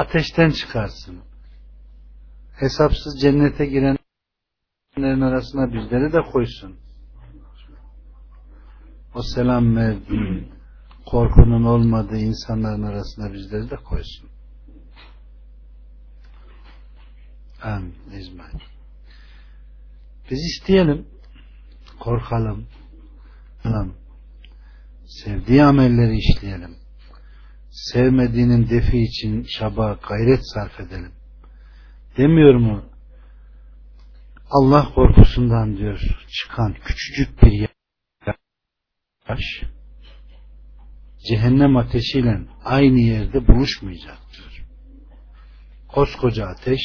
ateşten çıkarsın. Hesapsız cennete girenlerin arasına bizleri de koysun. O selam verdiği, korkunun olmadığı insanların arasına bizleri de koysun. Amin. Ecmaîn. Biz isteyelim, korkalım, sevdiği amelleri işleyelim. Sevmediğinin defi için çaba, gayret sarf edelim. Demiyor mu? Allah korkusundan diyor çıkan küçücük bir yaş cehennem ateşiyle aynı yerde buluşmayacaktır. Koskoca ateş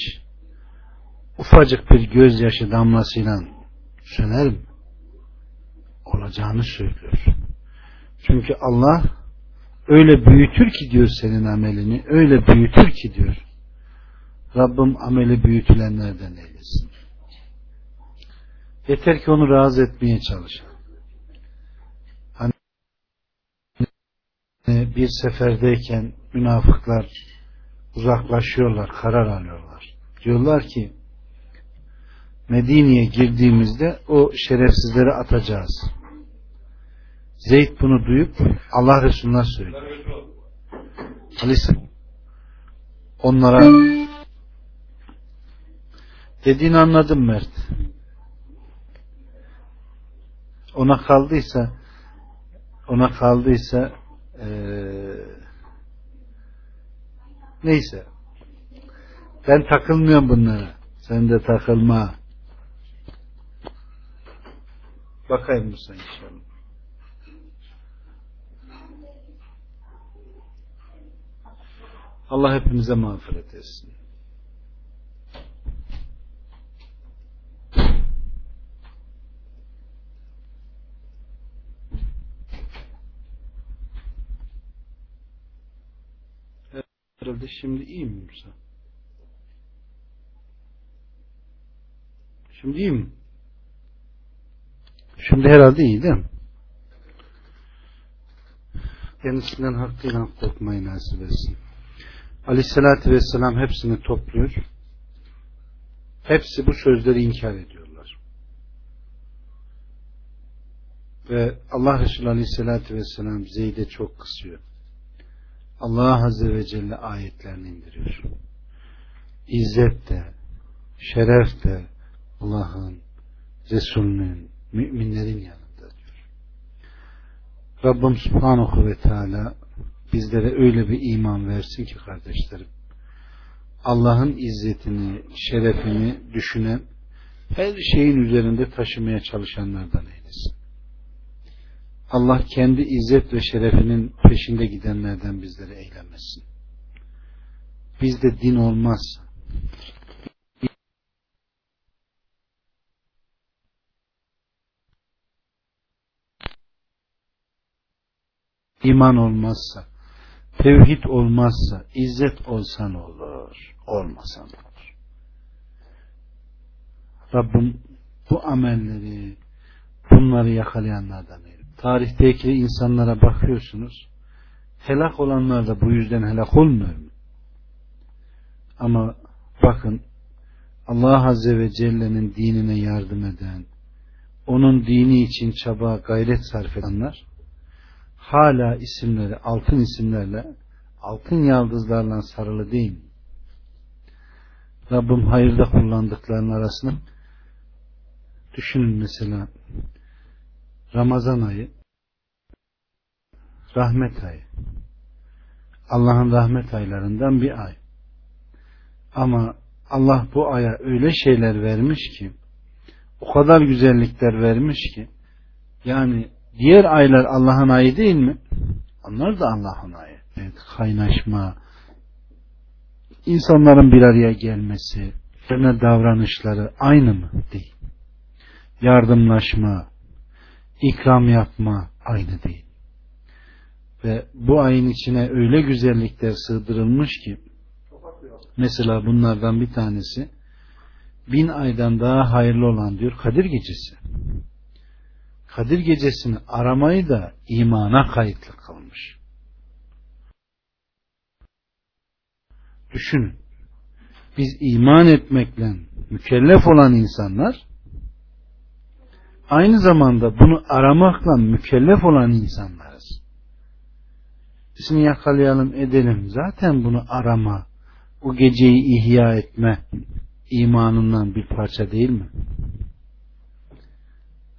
ufacık bir gözyaşı damlasıyla söner mi? Olacağını söylüyor. Çünkü Allah öyle büyütür ki diyor senin amelini, öyle büyütür ki diyor. Rabbim ameli büyütülenlerden eylesin. Yeter ki onu razı etmeye çalışın. Hani bir seferdeyken münafıklar uzaklaşıyorlar, karar alıyorlar. Diyorlar ki Medine'ye girdiğimizde o şerefsizleri atacağız. Zeyd bunu duyup Allah Resulü'ne söylüyor. Aleyhisselam onlara dediğini anladım Mert. Ona kaldıysa ona kaldıysa ee, neyse ben takılmıyorum bunlara. Sen de takılma. Bakayım Musa inşallah. Allah hepimize mağfiret etsin. Herhalde şimdi iyi mi Musa? Şimdi iyi mi? Şimdi herhalde iyi değil mi? Kendisinden hakkıyla korkmayı nasip etsin. Aleyhissalatü vesselam hepsini topluyor. Hepsi bu sözleri inkar ediyorlar. Ve Allah Resulü Aleyhisselatü Vesselam Zeyd'e çok kısıyor. Allah Azze ve Celle ayetlerini indiriyor. İzzet de, şeref de Allah'ın, Resulünün, müminlerin yanında diyor. Rabbim Subhanahu ve Teala bizlere öyle bir iman versin ki kardeşlerim. Allah'ın izzetini, şerefini düşünen, her şeyin üzerinde taşımaya çalışanlardan eylesin. Allah kendi izzet ve şerefinin peşinde gidenlerden bizleri eylemesin. Bizde din olmazsa, iman olmazsa, tevhid olmazsa, izzet olsan olur, olmasan olur. Rabbim bu amelleri, bunları yakalayanlardan eylesin. Tarihteki insanlara bakıyorsunuz, helak olanlar da bu yüzden helak olmuyor mu? Ama bakın, Allah Azze ve Celle'nin dinine yardım eden, onun dini için çaba, gayret sarf edenler, hala isimleri altın isimlerle altın yaldızlarla sarılı değil mi? Rabbim hayırda kullandıklarının arasında düşünün mesela Ramazan ayı rahmet ayı Allah'ın rahmet aylarından bir ay ama Allah bu aya öyle şeyler vermiş ki o kadar güzellikler vermiş ki yani Diğer aylar Allah'ın ayı değil mi? Onlar da Allah'ın ayı. Evet, kaynaşma, insanların bir araya gelmesi, üzerine davranışları aynı mı? Değil. Yardımlaşma, ikram yapma aynı değil. Ve bu ayın içine öyle güzellikler sığdırılmış ki mesela bunlardan bir tanesi bin aydan daha hayırlı olan diyor Kadir Gecesi. Kadir gecesini aramayı da imana kayıtlı kılmış. Düşünün. Biz iman etmekle mükellef olan insanlar aynı zamanda bunu aramakla mükellef olan insanlarız. İsmi yakalayalım edelim. Zaten bunu arama, o geceyi ihya etme imanından bir parça değil mi?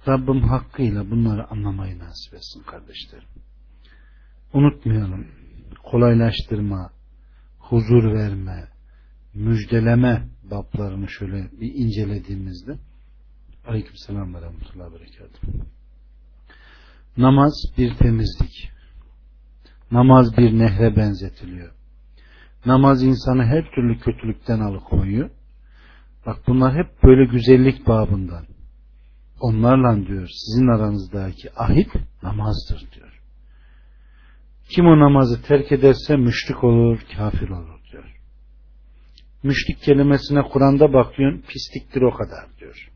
Rabbim hakkıyla bunları anlamayı nasip etsin kardeşlerim. Unutmayalım. Kolaylaştırma, huzur verme, müjdeleme bablarını şöyle bir incelediğimizde Aleyküm selam ve rahmetullahi berekatuhu. Namaz bir temizlik. Namaz bir nehre benzetiliyor. Namaz insanı her türlü kötülükten alıkoyuyor. Bak bunlar hep böyle güzellik babından. Onlarla diyor sizin aranızdaki ahit namazdır diyor. Kim o namazı terk ederse müşrik olur, kafir olur diyor. Müşrik kelimesine Kur'an'da bakıyorsun pisliktir o kadar diyor.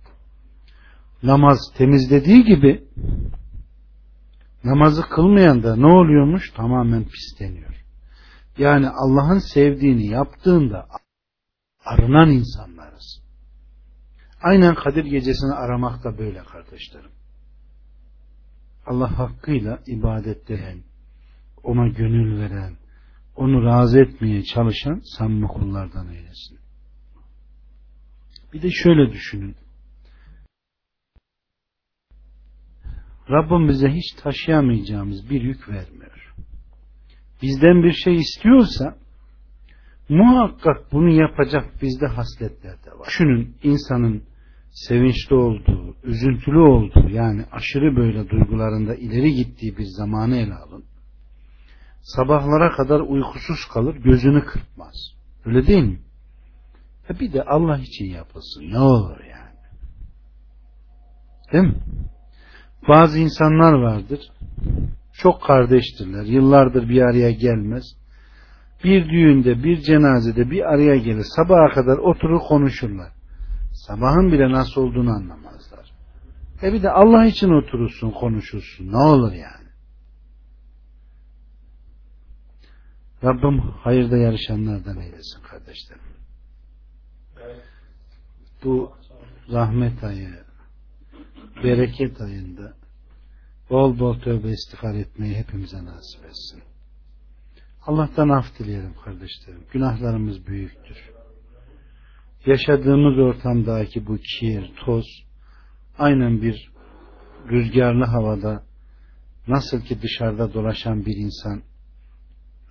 Namaz temizlediği gibi namazı kılmayan da ne oluyormuş? Tamamen pisleniyor. Yani Allah'ın sevdiğini yaptığında arınan insanlarız. Aynen Kadir gecesini aramak da böyle kardeşlerim. Allah hakkıyla ibadet eden, ona gönül veren, onu razı etmeye çalışan samimi kullardan eylesin. Bir de şöyle düşünün. Rabbim bize hiç taşıyamayacağımız bir yük vermiyor. Bizden bir şey istiyorsa muhakkak bunu yapacak bizde hasletler de var. Düşünün insanın sevinçli olduğu, üzüntülü olduğu yani aşırı böyle duygularında ileri gittiği bir zamanı ele alın. Sabahlara kadar uykusuz kalır, gözünü kırpmaz. Öyle değil mi? E bir de Allah için yapılsın. Ne olur yani? Değil mi? Bazı insanlar vardır. Çok kardeştirler. Yıllardır bir araya gelmez. Bir düğünde, bir cenazede bir araya gelir. Sabaha kadar oturur konuşurlar. Sabahın bile nasıl olduğunu anlamazlar. E bir de Allah için oturursun, konuşursun. Ne olur yani? Rabbim hayırda yarışanlardan eylesin kardeşlerim. Bu rahmet ayı, bereket ayında bol bol tövbe istiğfar etmeyi hepimize nasip etsin. Allah'tan af dileyelim kardeşlerim. Günahlarımız büyüktür. Yaşadığımız ortamdaki bu kir, toz aynen bir rüzgarlı havada nasıl ki dışarıda dolaşan bir insan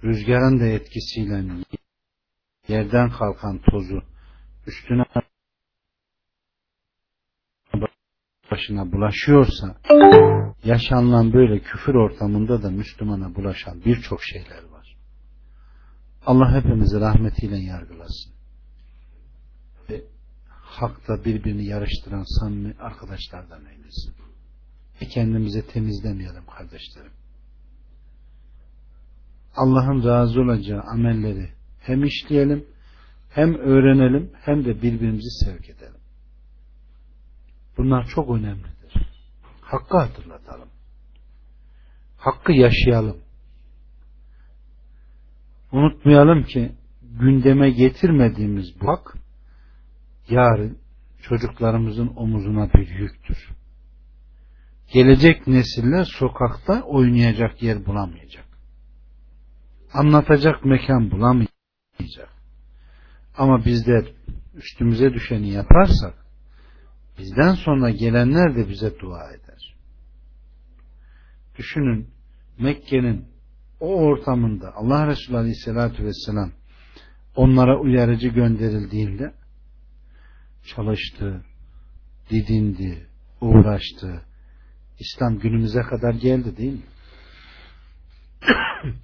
rüzgarın da etkisiyle yerden kalkan tozu üstüne başına bulaşıyorsa yaşanılan böyle küfür ortamında da Müslümana bulaşan birçok şeyler var. Allah hepimizi rahmetiyle yargılasın. Hakta birbirini yarıştıran samimi arkadaşlardan eylesin. Ve kendimize temizlemeyelim kardeşlerim. Allah'ın razı olacağı amelleri hem işleyelim, hem öğrenelim, hem de birbirimizi sevk edelim. Bunlar çok önemlidir. Hakkı hatırlatalım. Hakkı yaşayalım. Unutmayalım ki gündeme getirmediğimiz bu hak yarın çocuklarımızın omuzuna bir yüktür. Gelecek nesiller sokakta oynayacak yer bulamayacak. Anlatacak mekan bulamayacak. Ama bizler üstümüze düşeni yaparsak Bizden sonra gelenler de bize dua eder. Düşünün Mekke'nin o ortamında Allah Resulü Aleyhisselatü Vesselam onlara uyarıcı gönderildiğinde çalıştı, didindi, uğraştı. İslam günümüze kadar geldi değil mi?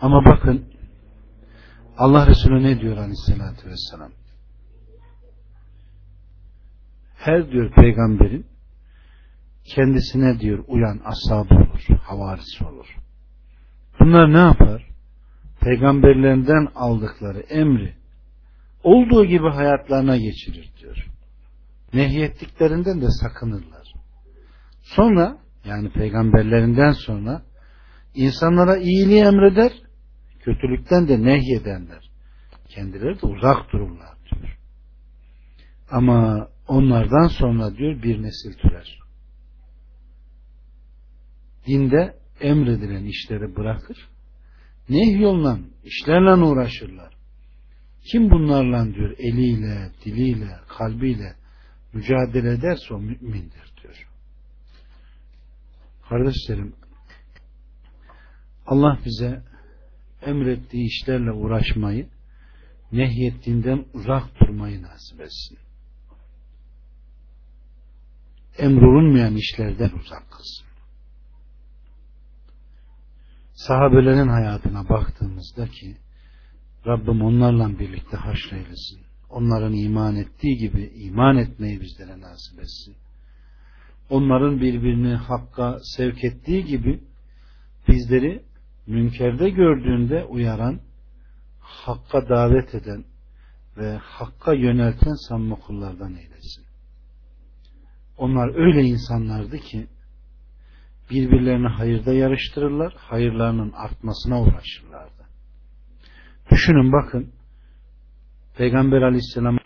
Ama bakın Allah Resulü ne diyor Aleyhisselatü Vesselam? her diyor peygamberin kendisine diyor uyan ashabı olur, havarisi olur. Bunlar ne yapar? Peygamberlerinden aldıkları emri olduğu gibi hayatlarına geçirir diyor. Nehyettiklerinden de sakınırlar. Sonra yani peygamberlerinden sonra insanlara iyiliği emreder, Kötülükten de nehyedenler. Kendileri de uzak dururlar diyor. Ama onlardan sonra diyor bir nesil türer. Dinde emredilen işleri bırakır. Nehyolunan işlerle uğraşırlar. Kim bunlarla diyor eliyle, diliyle, kalbiyle mücadele ederse o mümindir diyor. Kardeşlerim Allah bize emrettiği işlerle uğraşmayı nehyettiğinden uzak durmayı nasip etsin. Emrolunmayan işlerden uzak kılsın. Sahabelerin hayatına baktığımızda ki Rabbim onlarla birlikte haşreylesin. Onların iman ettiği gibi iman etmeyi bizlere nasip etsin. Onların birbirini hakka sevk ettiği gibi bizleri münkerde gördüğünde uyaran, hakka davet eden ve hakka yönelten samimi kullardan eylesin. Onlar öyle insanlardı ki birbirlerini hayırda yarıştırırlar, hayırlarının artmasına uğraşırlardı. Düşünün bakın Peygamber aleyhisselama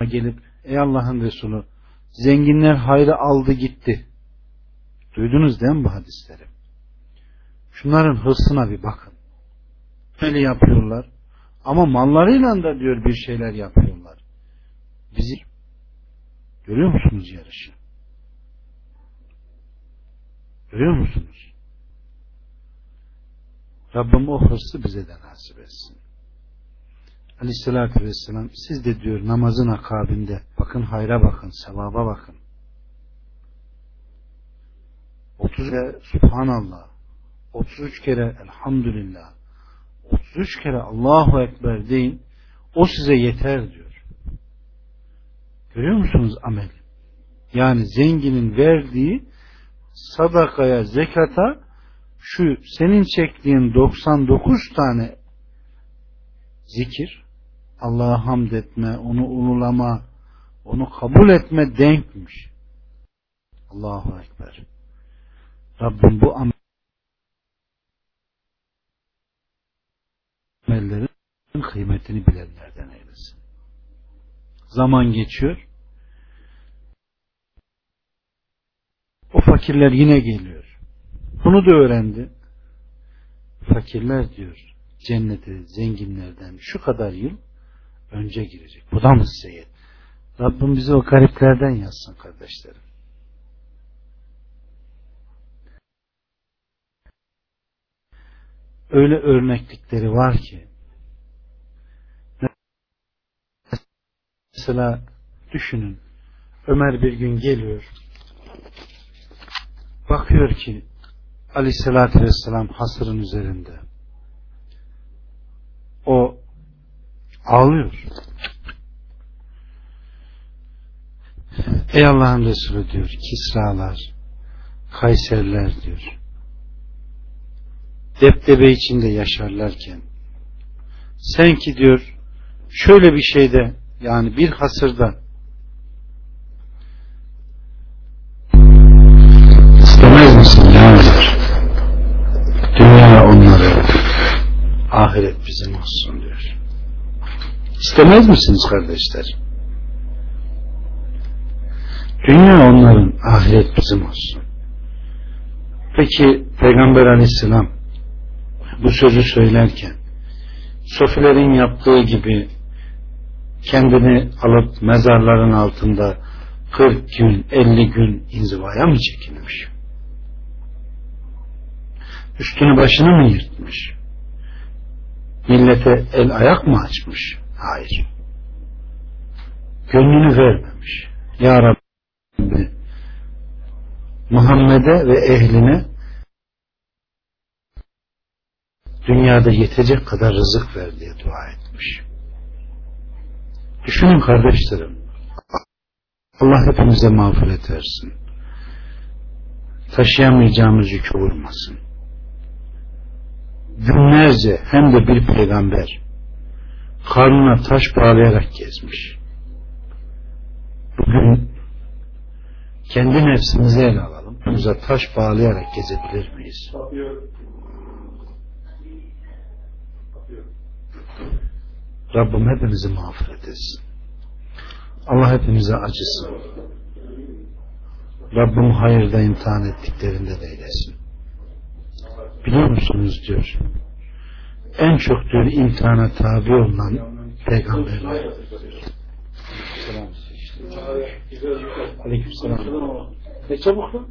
gelip ey Allah'ın Resulü zenginler hayrı aldı gitti. Duydunuz değil mi bu hadisleri? Şunların hırsına bir bakın. Öyle yapıyorlar. Ama mallarıyla da diyor bir şeyler yapıyorlar. Bizi görüyor musunuz yarışı? Görüyor musunuz? Rabbim o hırsı bize de nasip etsin. Aleyhissalatü vesselam siz de diyor namazın akabinde bakın hayra bakın, sevaba bakın. 30 kere Subhanallah, 33 kere Elhamdülillah, 33 kere Allahu Ekber deyin, o size yeter diyor. Görüyor musunuz amel? Yani zenginin verdiği sadakaya, zekata şu senin çektiğin 99 tane zikir Allah'a hamd etme, onu ululama, onu kabul etme denkmiş. Allahu Ekber. Rabbim bu amellerin kıymetini bilenlerden eylesin. Zaman geçiyor. O fakirler yine geliyor. Bunu da öğrendi. Fakirler diyor cennete zenginlerden şu kadar yıl önce girecek. Bu da mı size Rabbim bizi o gariplerden yazsın kardeşlerim. Öyle örneklikleri var ki mesela düşünün Ömer bir gün geliyor bakıyor ki aleyhissalatü vesselam hasırın üzerinde o ağlıyor. Ey Allah'ın Resulü diyor Kisralar, Kayserler diyor. Deptebe içinde yaşarlarken sen ki diyor şöyle bir şeyde yani bir hasırda ahiret bizim olsun diyor. İstemez misiniz kardeşler? Dünya onların, ahiret bizim olsun. Peki Peygamber aleyhisselam bu sözü söylerken sofilerin yaptığı gibi kendini alıp mezarların altında 40 gün, 50 gün inzivaya mı çekilmiş? Üstünü başını mı yırtmış? Millete el ayak mı açmış? Hayır. Gönlünü vermemiş. Ya Rabbi Muhammed'e ve ehline dünyada yetecek kadar rızık ver diye dua etmiş. Düşünün kardeşlerim. Allah hepimize mağfiret versin. Taşıyamayacağımız yükü vurmasın günlerce hem de bir peygamber karnına taş bağlayarak gezmiş. Bugün kendi nefsimizi ele alalım. Bize taş bağlayarak gezebilir miyiz? Rabbim hepimizi mağfiret etsin. Allah hepimize acısın. Rabbim hayırda imtihan ettiklerinde de eylesin. Biliyor musunuz diyor. En çok diyor imtihana tabi olunan peygamberler. Aleyküm selam. Ne çabuk lan?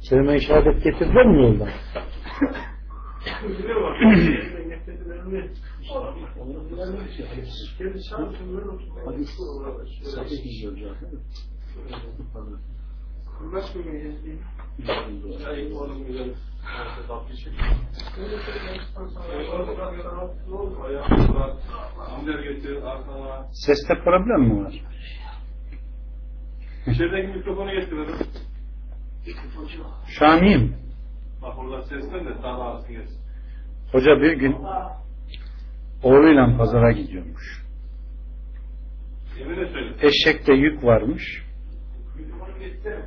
Selime şehadet getirdiler mi yoldan? Seste problem mi var? İçerideki mikrofonu getirelim. Şu an. Bak orada sesten de daha ağzı gelsin. Hoca bir gün oğluyla pazara gidiyormuş. Eşekte yük varmış.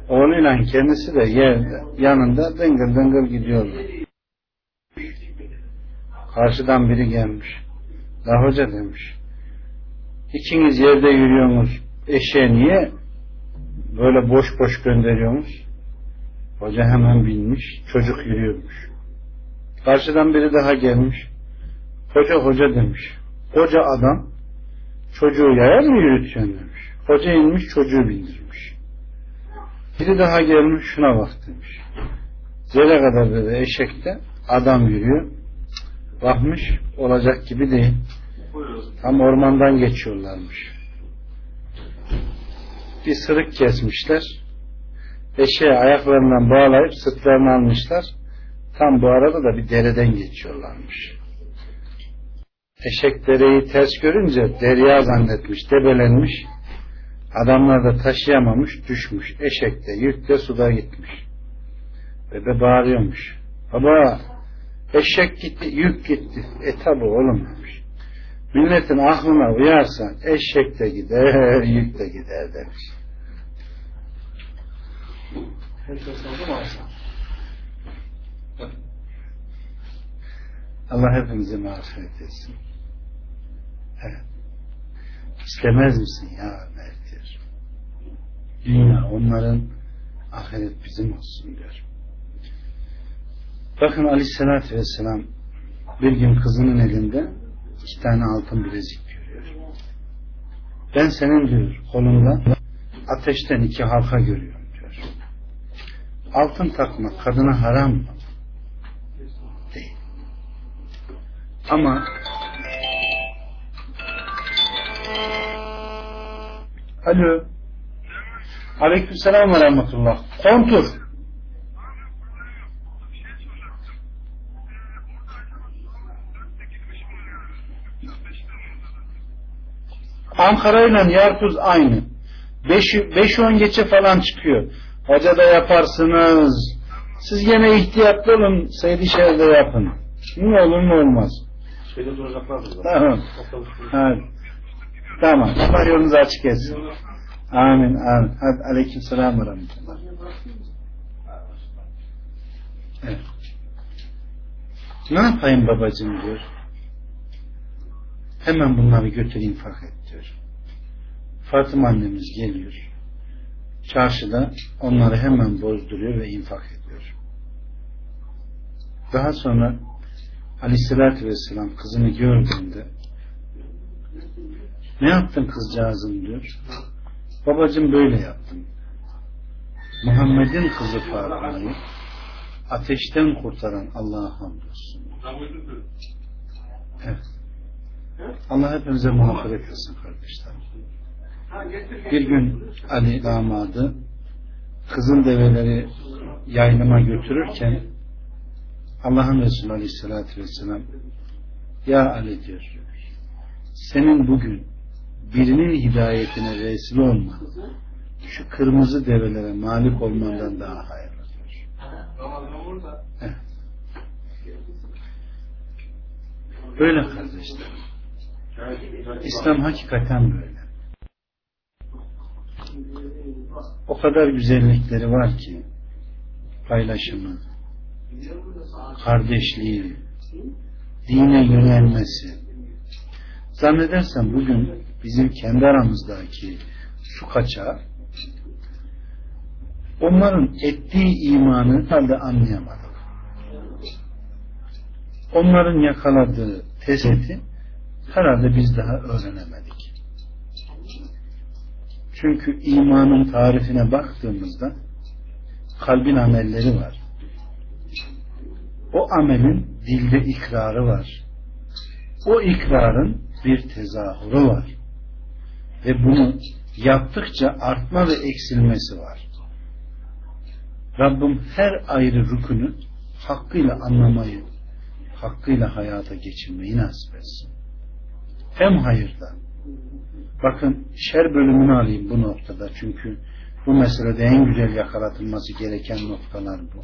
Oğluyla kendisi de yerde, yanında dıngır dıngır gidiyorlar. Karşıdan biri gelmiş. La hoca demiş. İkiniz yerde yürüyorsunuz. Eşeğe niye böyle boş boş gönderiyorsunuz? Hoca hemen binmiş. Çocuk yürüyormuş. Karşıdan biri daha gelmiş. Hoca hoca demiş. Hoca adam çocuğu yaya mı yürütüyorsun demiş. Hoca inmiş çocuğu bindirmiş. Biri daha gelmiş şuna bak demiş. Zere kadar dedi eşekte adam yürüyor. Bakmış olacak gibi değil. Tam ormandan geçiyorlarmış. Bir sırık kesmişler. Eşeğe ayaklarından bağlayıp sırtlarını almışlar. Tam bu arada da bir dereden geçiyorlarmış. Eşek dereyi ters görünce derya zannetmiş, debelenmiş. Adamlar da taşıyamamış, düşmüş. Eşek de yük de suda gitmiş. Bebe bağırıyormuş. Baba eşek gitti, yük gitti. E tabi oğlum demiş. Milletin aklına uyarsa eşek de gider, yük de gider demiş. Allah hepimize mağfiret etsin. Evet. İstemez misin ya diyor. Dünya onların ahiret bizim olsun diyor. Bakın aleyhissalatü vesselam bir gün kızının elinde iki tane altın bilezik görüyor. Ben senin diyor kolunda ateşten iki halka görüyorum diyor. Altın takmak kadına haram mı? Değil. Ama Alo. Aleykümselam ve rahmetullah. Kontur. Ankara ile Yarpuz aynı. 5-10 geçe falan çıkıyor. Hoca da yaparsınız. Siz gene ihtiyatlı olun. Seydişehir'de yapın. Ne olur ne olmaz. Şeyde duracaklar burada. Tamam. Hadi. Tamam. Allah yolunuzu açık etsin. Amin. Amin. Hadi aleyküm selam ve rahmetullah. Evet. Ne yapayım babacığım diyor. Hemen bunları götür infak et diyor. Fatıma annemiz geliyor. Çarşıda onları hemen bozduruyor ve infak ediyor. Daha sonra Aleyhisselatü Vesselam kızını gördüğünde ne yaptın kızcağızım diyor. Babacım böyle yaptım. Muhammed'in kızı Fatıma'yı ateşten kurtaran Allah'a hamdolsun. Evet. Allah hepimize mağfiret etsin kardeşler. Bir gün Ali damadı kızın develeri yaynıma götürürken Allah'ın Resulü Aleyhisselatü Vesselam Ya Ali diyor senin bugün birinin hidayetine vesile olman şu kırmızı develere malik olmandan daha hayırlıdır. Evet. Böyle kardeşler. İslam hakikaten böyle. O kadar güzellikleri var ki paylaşımı, kardeşliği, dine yönelmesi. Zannedersem bugün bizim kendi aramızdaki su kaçağı onların ettiği imanı halde anlayamadık. Onların yakaladığı tezeti herhalde biz daha öğrenemedik. Çünkü imanın tarifine baktığımızda kalbin amelleri var. O amelin dilde ikrarı var. O ikrarın bir tezahürü var. Ve bunu yaptıkça artma ve eksilmesi var. Rabbim her ayrı rükünü hakkıyla anlamayı, hakkıyla hayata geçirmeyi nasip etsin. Hem hayırda. Bakın şer bölümünü alayım bu noktada çünkü bu meselede en güzel yakalatılması gereken noktalar bu.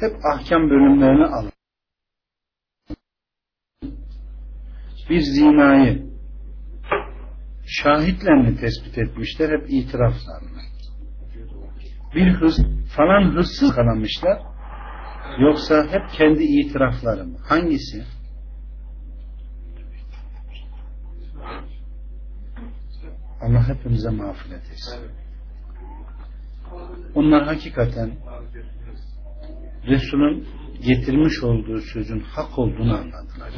Hep ahkam bölümlerini alın. Bir zinayı şahitlerini tespit etmişler hep itiraflarını. Bir hırs, falan hırsız kalamışlar yoksa hep kendi itirafları mı? Hangisi? Allah hepimize mağfiret etsin. Onlar hakikaten Resul'ün getirmiş olduğu sözün hak olduğunu anladılar.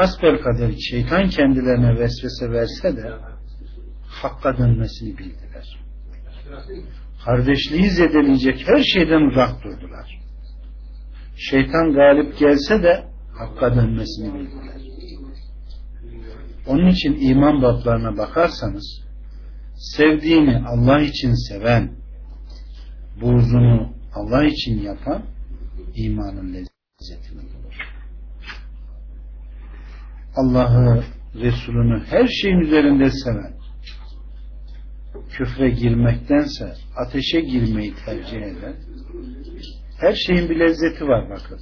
Hasbel kader şeytan kendilerine vesvese verse de hakka dönmesini bildiler. Kardeşliği zedeleyecek her şeyden uzak durdular. Şeytan galip gelse de hakka dönmesini bildiler. Onun için iman bablarına bakarsanız sevdiğini Allah için seven, burzunu Allah için yapan imanın lezzetini bulur. Allah'ı, Resulünü her şeyin üzerinde seven, küfre girmektense ateşe girmeyi tercih eden, her şeyin bir lezzeti var bakın.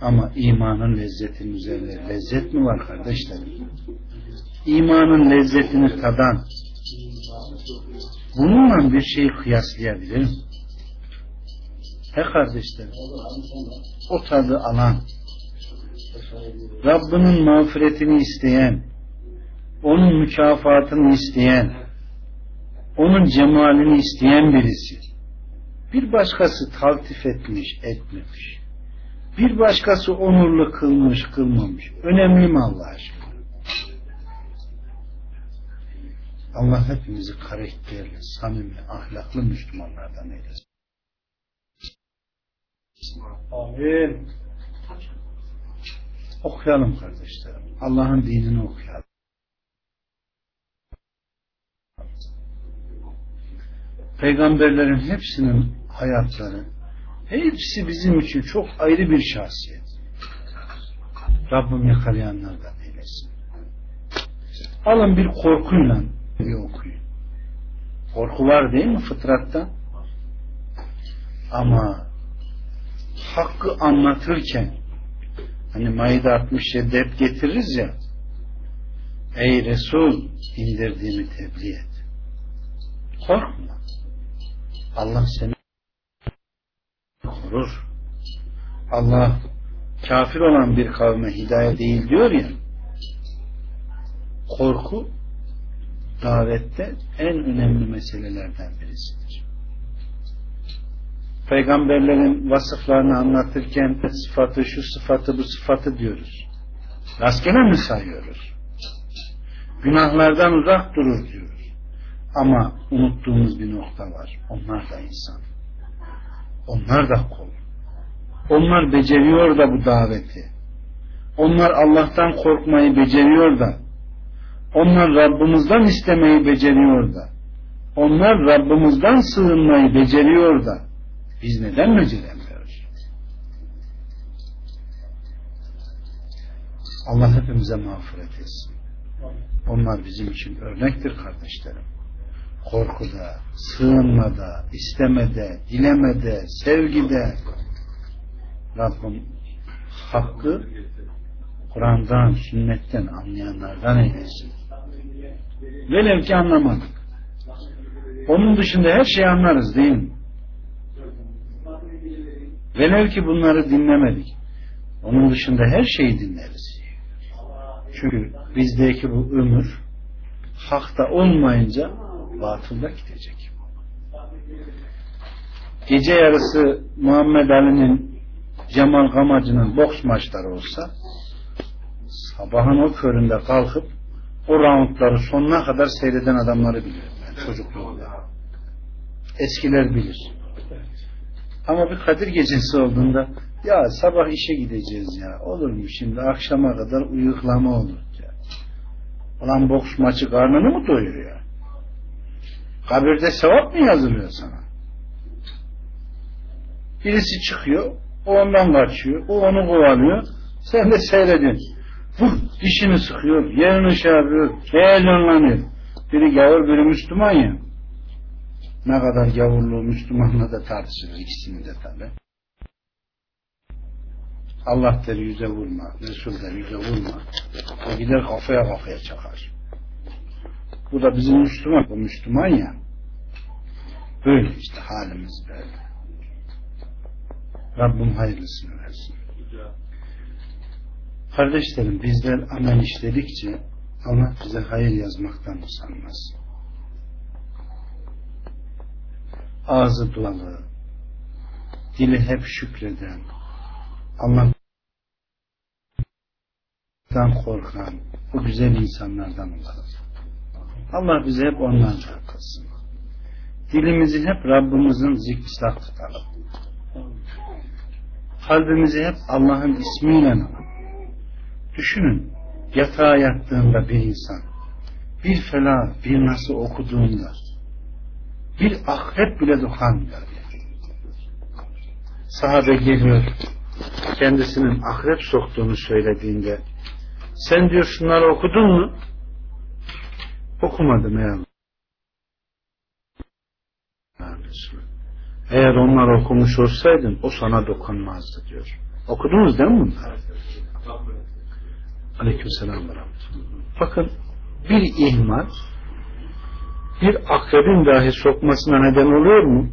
Ama imanın lezzetinin üzerinde lezzet mi var kardeşlerim? İmanın lezzetini tadan, bununla bir şeyi kıyaslayabilir mi? He kardeşlerim, o tadı alan, Rabbinin mağfiretini isteyen, onun mükafatını isteyen, onun cemalini isteyen birisi, bir başkası taltif etmiş, etmemiş, bir başkası onurlu kılmış, kılmamış, önemli mi Allah aşkına? Allah hepimizi karakterli, samimi, ahlaklı Müslümanlardan eylesin. Amin. Okuyalım kardeşlerim. Allah'ın dinini okuyalım. Peygamberlerin hepsinin hayatları hepsi bizim için çok ayrı bir şahsiyet. Rabbim yakalayanlardan eylesin. Alın bir korkuyla bir okuyun. Korku var değil mi fıtratta? Ama hakkı anlatırken hani Maide 67 hep getiririz ya Ey Resul indirdiğimi tebliğ et. Korkma. Allah seni korur. Allah kafir olan bir kavme hidayet değil diyor ya korku davette en önemli meselelerden birisidir. Peygamberlerin vasıflarını anlatırken sıfatı, şu sıfatı, bu sıfatı diyoruz. Rastgele mi sayıyoruz? Günahlardan uzak durur diyoruz. Ama unuttuğumuz bir nokta var. Onlar da insan. Onlar da kul. Onlar beceriyor da bu daveti. Onlar Allah'tan korkmayı beceriyor da onlar Rabbimizden istemeyi beceriyor da. Onlar Rabbimizden sığınmayı beceriyor da. Biz neden beceremiyoruz? Allah hepimize mağfiret etsin. Onlar bizim için örnektir kardeşlerim. Korkuda, sığınmada, istemede, dilemede, sevgide Rabbim hakkı Kur'an'dan, sünnetten anlayanlardan eylesin. Velev ki anlamadık. Onun dışında her şeyi anlarız değil mi? Velev ki bunları dinlemedik. Onun dışında her şeyi dinleriz. Çünkü bizdeki bu ömür hakta olmayınca batılda gidecek. Gece yarısı Muhammed Ali'nin Cemal Gamacı'nın boks maçları olsa sabahın o köründe kalkıp o roundları sonuna kadar seyreden adamları biliyorum ben çocukluğumda. Eskiler bilir. Ama bir Kadir gecesi olduğunda ya sabah işe gideceğiz ya olur mu şimdi akşama kadar uyuklama olur ya. Ulan boks maçı karnını mı doyuruyor? Kabirde sevap mı yazılıyor sana? Birisi çıkıyor, o ondan kaçıyor, o onu kovalıyor, sen de seyrediyorsun. Vur, dişini sıkıyor, yerini şey yapıyor, heyecanlanıyor. Biri gavur, biri Müslüman ya. Ne kadar gavurluğu Müslümanla da tartışılır ikisini de tabi. Allah der yüze vurma, Resul der yüze vurma. O gider kafaya kafaya çakar. Bu da bizim Müslüman, bu Müslüman ya. Böyle işte halimiz böyle. Rabbim hayırlısını versin. Kardeşlerim bizler amel işledikçe Allah bize hayır yazmaktan usanmaz. Ağzı dualı, dili hep şükreden, Allah'tan korkan, bu güzel insanlardan olalım. Allah bize hep onlardan kılsın. Dilimizi hep Rabbimizin zikri tutalım. Kalbimizi hep Allah'ın ismiyle alalım. Düşünün, yatağa yattığında bir insan, bir fela, bir nasıl okuduğunda, bir ahiret bile dokanmıyor. Sahabe geliyor, kendisinin akrep soktuğunu söylediğinde, sen diyor şunları okudun mu? Okumadım ey. Eğer onlar okumuş olsaydın o sana dokunmazdı diyor. Okudunuz değil mi bunları? Aleyküm selam Bakın bir ihmal bir akrebin dahi sokmasına neden oluyor mu?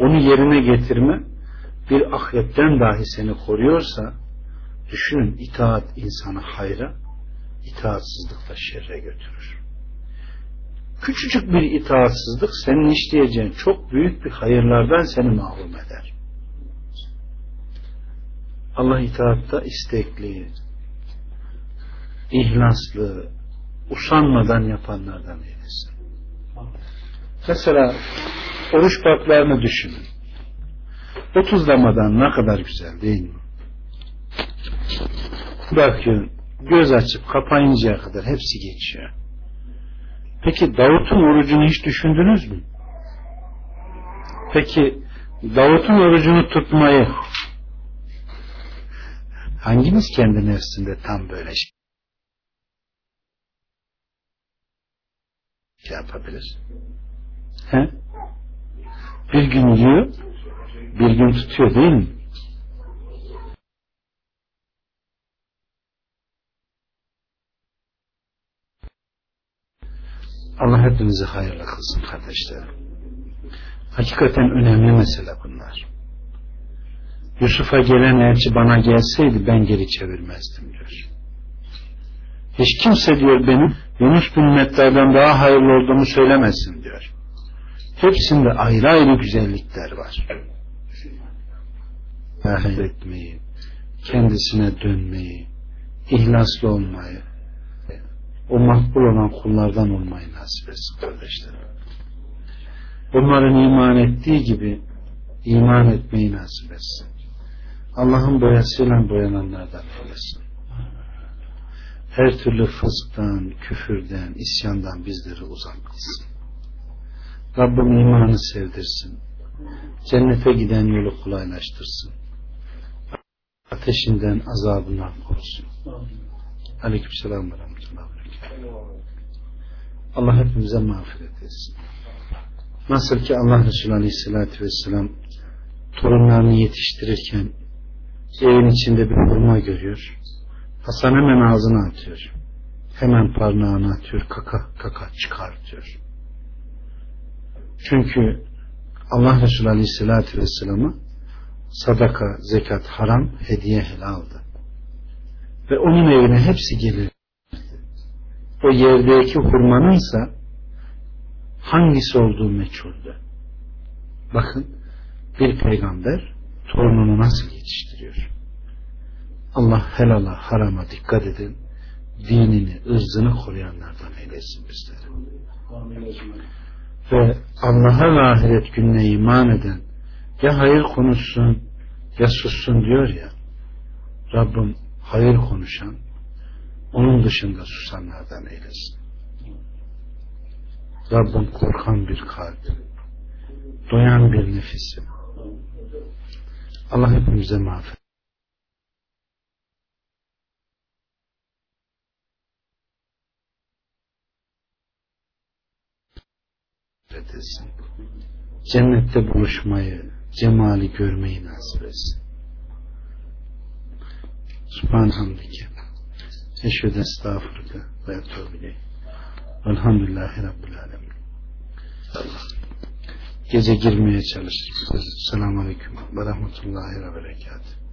Onu yerine getirme bir akrebden dahi seni koruyorsa düşünün itaat insanı hayra itaatsızlık da şerre götürür. Küçücük bir itaatsızlık senin işleyeceğin çok büyük bir hayırlardan seni mahrum eder. Allah itaatta istekli, ihlaslı, usanmadan yapanlardan eylesin. Mesela oruç baklarını düşünün. Otuzlamadan ne kadar güzel değil mi? Bakın göz açıp kapayıncaya kadar hepsi geçiyor. Peki Davut'un orucunu hiç düşündünüz mü? Peki Davut'un orucunu tutmayı hanginiz kendi nefsinde tam böyle şey yapabilir? He? Bir gün yiyor, bir gün tutuyor değil mi? Allah hepimizi hayırlı kılsın kardeşlerim. Hakikaten önemli mesele bunlar. Yusuf'a gelen elçi bana gelseydi ben geri çevirmezdim diyor. Hiç kimse diyor benim Yunus bin Metta'dan daha hayırlı olduğumu söylemesin diyor. Hepsinde ayrı ayrı güzellikler var. Etmeyi, kendisine dönmeyi, ihlaslı olmayı, o makbul olan kullardan olmayı nasip etsin kardeşlerim. Onların iman ettiği gibi iman etmeyi nasip etsin. Allah'ın boyasıyla boyananlardan eylesin. Her türlü fısktan, küfürden, isyandan bizleri uzak kılsın. Rabbim imanı sevdirsin. Cennete giden yolu kolaylaştırsın. Ateşinden, azabından korusun. Aleyküm selam ve rahmetullah. Allah hepimize mağfiret etsin. Nasıl ki Allah Resulü Aleyhisselatü Vesselam torunlarını yetiştirirken evin içinde bir hurma görüyor. Hasan hemen ağzına atıyor. hemen parmağını atıyor kaka kaka çıkartıyor. Çünkü Allah Resulü Aleyhisselatü Vesselam'a sadaka, zekat haram, hediye helaldı. Ve onun evine hepsi gelir. O yerdeki hurmanınsa hangisi olduğu meçhuldü. Bakın bir peygamber torununu nasıl yetiştiriyor? Allah helala harama dikkat edin. Dinini, ırzını koruyanlardan eylesin bizleri. Ve Allah'a ve ahiret gününe iman eden ya hayır konuşsun ya sussun diyor ya Rabbim hayır konuşan onun dışında susanlardan eylesin. Rabbim korkan bir kalp, doyan bir nefisi. Allah hepimize mağfiret. Etsin. Cennette buluşmayı, cemali görmeyi nasip etsin. Subhanhamdike. Eşhedü estağfurullah ve etûbü ileyh. Elhamdülillahi Rabbil alemin. Gece girmeye çalışırız. Selamun Aleyküm ve Rahmetullahi ve Berekatuhu.